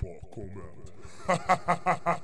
Bakom